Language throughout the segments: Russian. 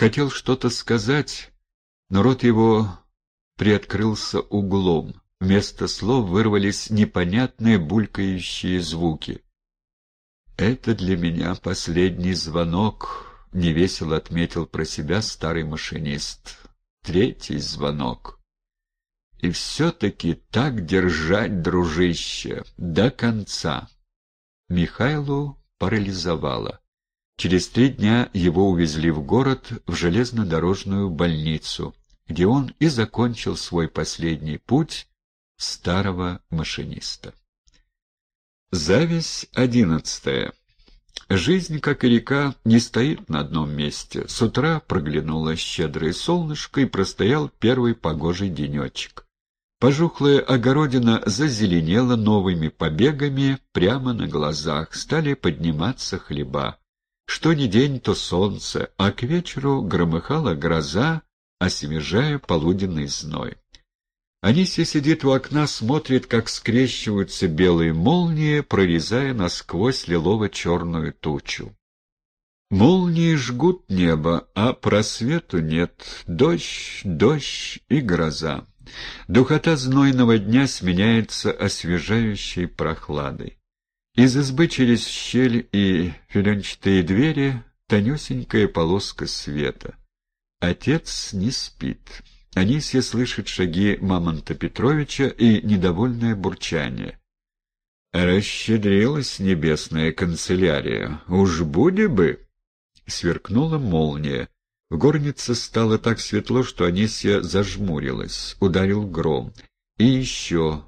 Хотел что-то сказать, но рот его приоткрылся углом. Вместо слов вырвались непонятные булькающие звуки. «Это для меня последний звонок», — невесело отметил про себя старый машинист. «Третий звонок». И все-таки так держать, дружище, до конца. Михайлу парализовало. Через три дня его увезли в город, в железнодорожную больницу, где он и закончил свой последний путь старого машиниста. Зависть одиннадцатая. Жизнь, как и река, не стоит на одном месте. С утра проглянуло щедрое солнышко и простоял первый погожий денечек. Пожухлая огородина зазеленела новыми побегами прямо на глазах, стали подниматься хлеба. Что ни день, то солнце, а к вечеру громыхала гроза, освежая полуденный зной. Анисия сидит у окна, смотрит, как скрещиваются белые молнии, прорезая насквозь лилово-черную тучу. Молнии жгут небо, а просвету нет. Дождь, дождь и гроза. Духота знойного дня сменяется освежающей прохладой. Из избы через щель и филенчатые двери тонюсенькая полоска света. Отец не спит. Анисья слышит шаги Мамонта Петровича и недовольное бурчание. «Расщедрилась небесная канцелярия. Уж буди бы!» Сверкнула молния. В горнице стало так светло, что Анисья зажмурилась. Ударил гром. И еще,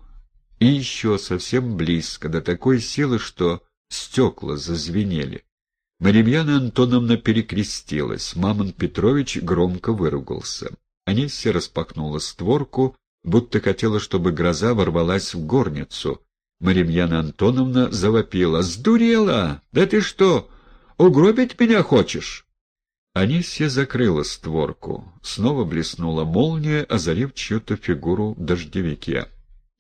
и еще совсем близко, до такой силы, что стекла зазвенели. Маримьяна Антоновна перекрестилась. Мамон Петрович громко выругался. Анисия распахнула створку, будто хотела, чтобы гроза ворвалась в горницу. Маримьяна Антоновна завопила. «Сдурела! Да ты что, угробить меня хочешь?» Анисия закрыла створку. Снова блеснула молния, озарив чью-то фигуру в дождевике.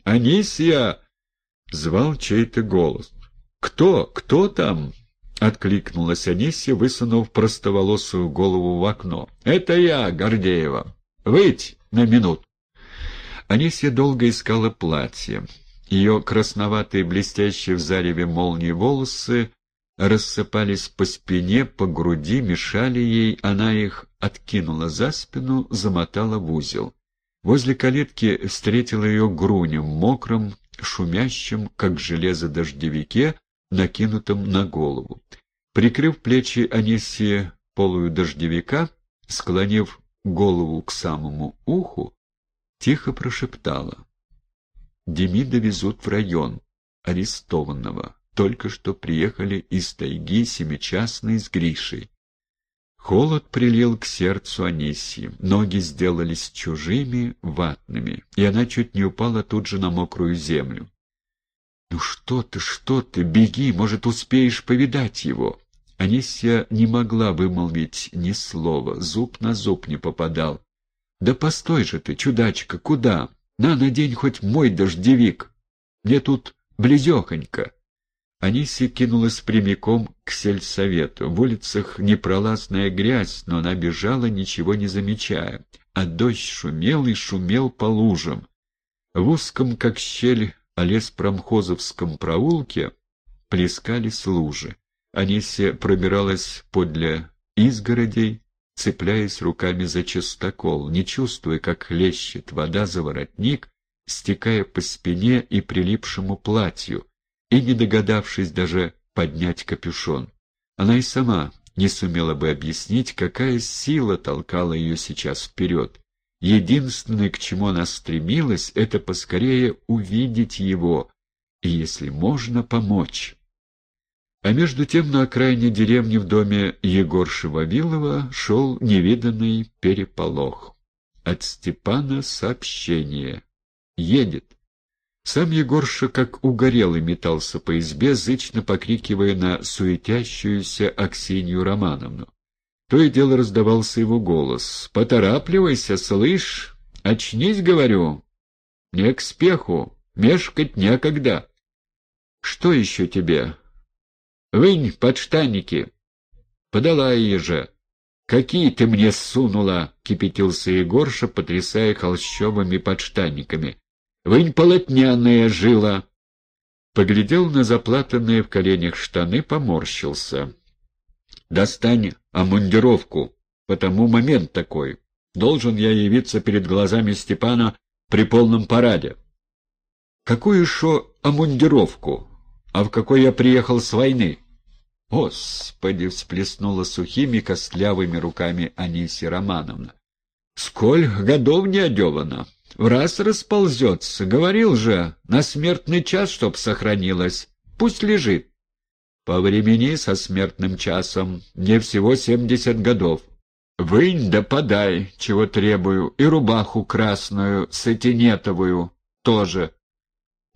«Анисия!» — звал чей-то голос. «Кто? Кто там?» — откликнулась Анисия, высунув простоволосую голову в окно. «Это я, Гордеева!» Выйдь на минуту. Анисия долго искала платье. Ее красноватые, блестящие в зареве молнии волосы рассыпались по спине, по груди, мешали ей, она их откинула за спину, замотала в узел. Возле калитки встретила ее грунем, мокрым, шумящим, как железо дождевике, накинутым на голову. Прикрыв плечи Анисия полую дождевика, склонив голову к самому уху, тихо прошептала. Демида везут в район, арестованного. Только что приехали из тайги семичастные с Гришей. Холод прилил к сердцу Анисии, ноги сделались чужими, ватными, и она чуть не упала тут же на мокрую землю. «Ну что ты, что ты, беги, может, успеешь повидать его!» Анисия не могла вымолвить ни слова, зуб на зуб не попадал. «Да постой же ты, чудачка, куда? На, надень хоть мой дождевик. Мне тут близехонько». Анисия кинулась прямиком к сельсовету. В улицах непролазная грязь, но она бежала, ничего не замечая. А дождь шумел и шумел по лужам. В узком, как щель, леспромхозовском проулке плескались лужи. Анисия пробиралась подле изгородей, цепляясь руками за частокол, не чувствуя, как хлещет вода за воротник, стекая по спине и прилипшему платью, и не догадавшись даже поднять капюшон. Она и сама не сумела бы объяснить, какая сила толкала ее сейчас вперед. Единственное, к чему она стремилась, это поскорее увидеть его и, если можно, помочь. А между тем на окраине деревни в доме Егорши Вавилова шел невиданный переполох. От Степана сообщение. Едет. Сам Егорша как угорелый метался по избе, зычно покрикивая на суетящуюся Аксинью Романовну. То и дело раздавался его голос. «Поторапливайся, слышь! Очнись, говорю! Не к спеху, мешкать некогда!» «Что еще тебе?» Вынь подштанники. Подала ей же. «Какие ты мне сунула!» — кипятился Егорша, потрясая холщовыми подштанниками. «Вынь полотняная жила!» Поглядел на заплатанные в коленях штаны, поморщился. «Достань омундировку, потому момент такой. Должен я явиться перед глазами Степана при полном параде». «Какую еще омундировку? А в какой я приехал с войны?» «Господи!» — всплеснула сухими костлявыми руками Анисия Романовна. «Сколь годов не одевана! В раз расползется! Говорил же, на смертный час, чтоб сохранилась. Пусть лежит!» «По времени со смертным часом. Мне всего семьдесят годов. Вынь да подай, чего требую, и рубаху красную, сатинетовую тоже».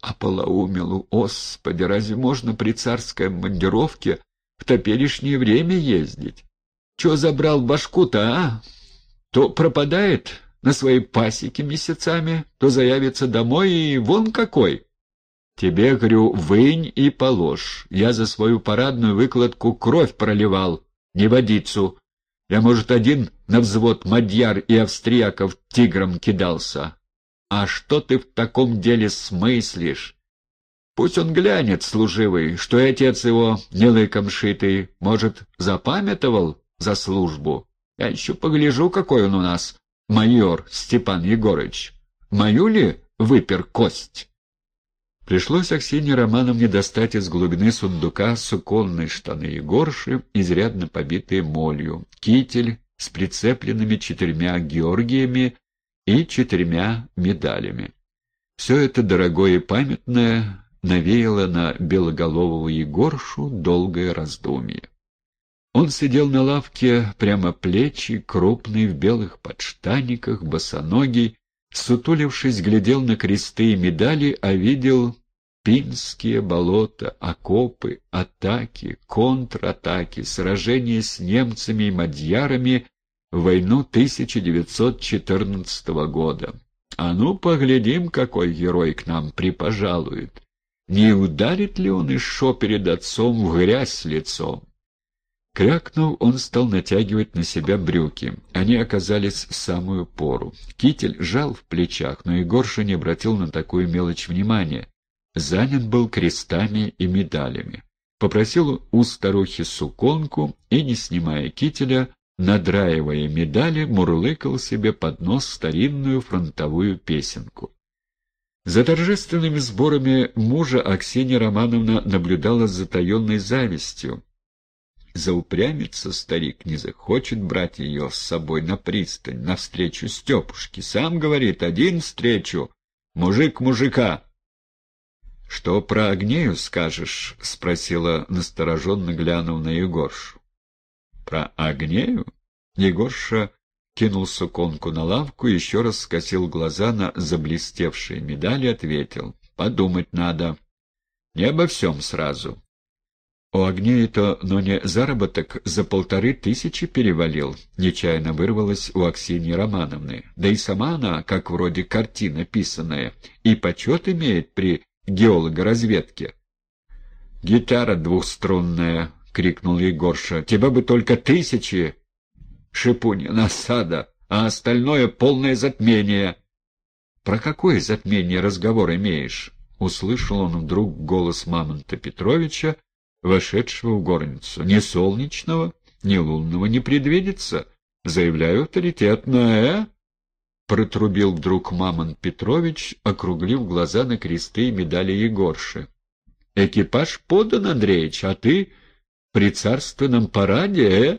А полоумелу, Господи, разве можно при царской мандировке в топерешнее время ездить. Че забрал башку-то, а? То пропадает на своей пасеке месяцами, то заявится домой и вон какой. Тебе, говорю, вынь и положь. Я за свою парадную выкладку кровь проливал, не водицу. Я, может, один на взвод мадьяр и австрияков тигром кидался. А что ты в таком деле смыслишь? Пусть он глянет, служивый, что отец его, не лыком шитый, может, запамятовал за службу. Я еще погляжу, какой он у нас, майор Степан Егорыч. Мою ли выпер кость? Пришлось Аксине Романовне достать из глубины сундука суконные штаны Егорши, изрядно побитые молью, китель с прицепленными четырьмя Георгиями и четырьмя медалями. Все это дорогое и памятное навеяло на белоголового Егоршу долгое раздумье. Он сидел на лавке прямо плечи, крупный, в белых подштаниках, босоногий, сутулившись, глядел на кресты и медали, а видел Пинские болота, окопы, атаки, контратаки, сражения с немцами и мадьярами в войну 1914 года. А ну, поглядим, какой герой к нам припожалует. Не ударит ли он еще перед отцом в грязь лицом? Крякнув, он стал натягивать на себя брюки. Они оказались в самую пору. Китель жал в плечах, но Егорша не обратил на такую мелочь внимания. Занят был крестами и медалями. Попросил у старухи суконку и, не снимая кителя, надраивая медали, мурлыкал себе под нос старинную фронтовую песенку. За торжественными сборами мужа Аксинья Романовна наблюдала с затаенной завистью. Заупрямится старик, не захочет брать ее с собой на пристань, на встречу Степушки. Сам говорит, один встречу, мужик мужика. — Что про Агнею скажешь? — спросила, настороженно глянув на Егоршу. — Про Агнею? Егорша кинул суконку на лавку, еще раз скосил глаза на заблестевшие медали, ответил. «Подумать надо. Не обо всем сразу». У Агнея-то, но не заработок, за полторы тысячи перевалил, нечаянно вырвалась у Аксиньи Романовны. Да и сама она, как вроде картина писанная, и почет имеет при геологоразведке. «Гитара двухструнная!» — крикнул Егорша. «Тебя бы только тысячи Шипунин, насада, а остальное — полное затмение. — Про какое затмение разговор имеешь? — услышал он вдруг голос Мамонта Петровича, вошедшего в горницу. — Ни солнечного, ни лунного не предвидится. Заявляю авторитетно, э? Протрубил вдруг Мамонт Петрович, округлив глаза на кресты и медали Егорши. — Экипаж подан, Андреич, а ты при царственном параде, э?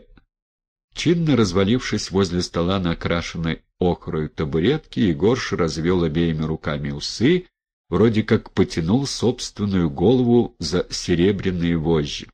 Чинно развалившись возле стола на окрашенной охрой табуретке, Егорш развел обеими руками усы, вроде как потянул собственную голову за серебряные вожжи.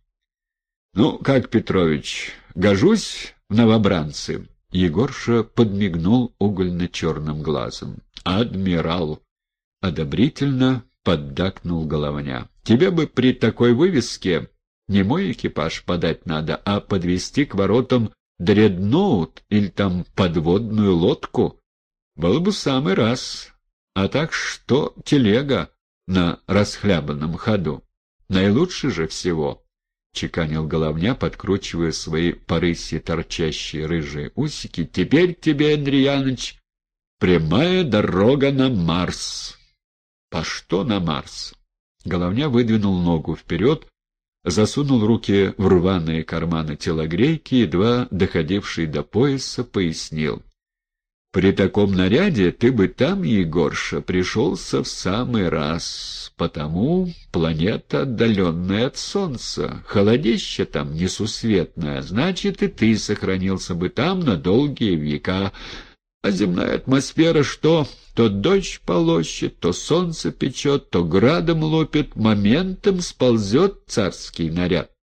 — Ну, как, Петрович, гожусь в новобранцы? Егорша подмигнул угольно-черным глазом. — Адмирал! — одобрительно поддакнул головня. — Тебе бы при такой вывеске не мой экипаж подать надо, а подвести к воротам дредноут или там подводную лодку, было бы самый раз. А так что телега на расхлябанном ходу? Наилучше же всего. — чеканил головня, подкручивая свои порыси торчащие рыжие усики. — Теперь тебе, Андреяныч, прямая дорога на Марс. — По что на Марс? Головня выдвинул ногу вперед, засунул руки в рваные карманы телогрейки, едва доходивший до пояса, пояснил. При таком наряде ты бы там, Егорша, пришелся в самый раз, потому планета отдаленная от Солнца, холодище там несусветное, значит, и ты сохранился бы там на долгие века. А земная атмосфера что? То дождь полощет, то солнце печет, то градом лупит, моментом сползет царский наряд.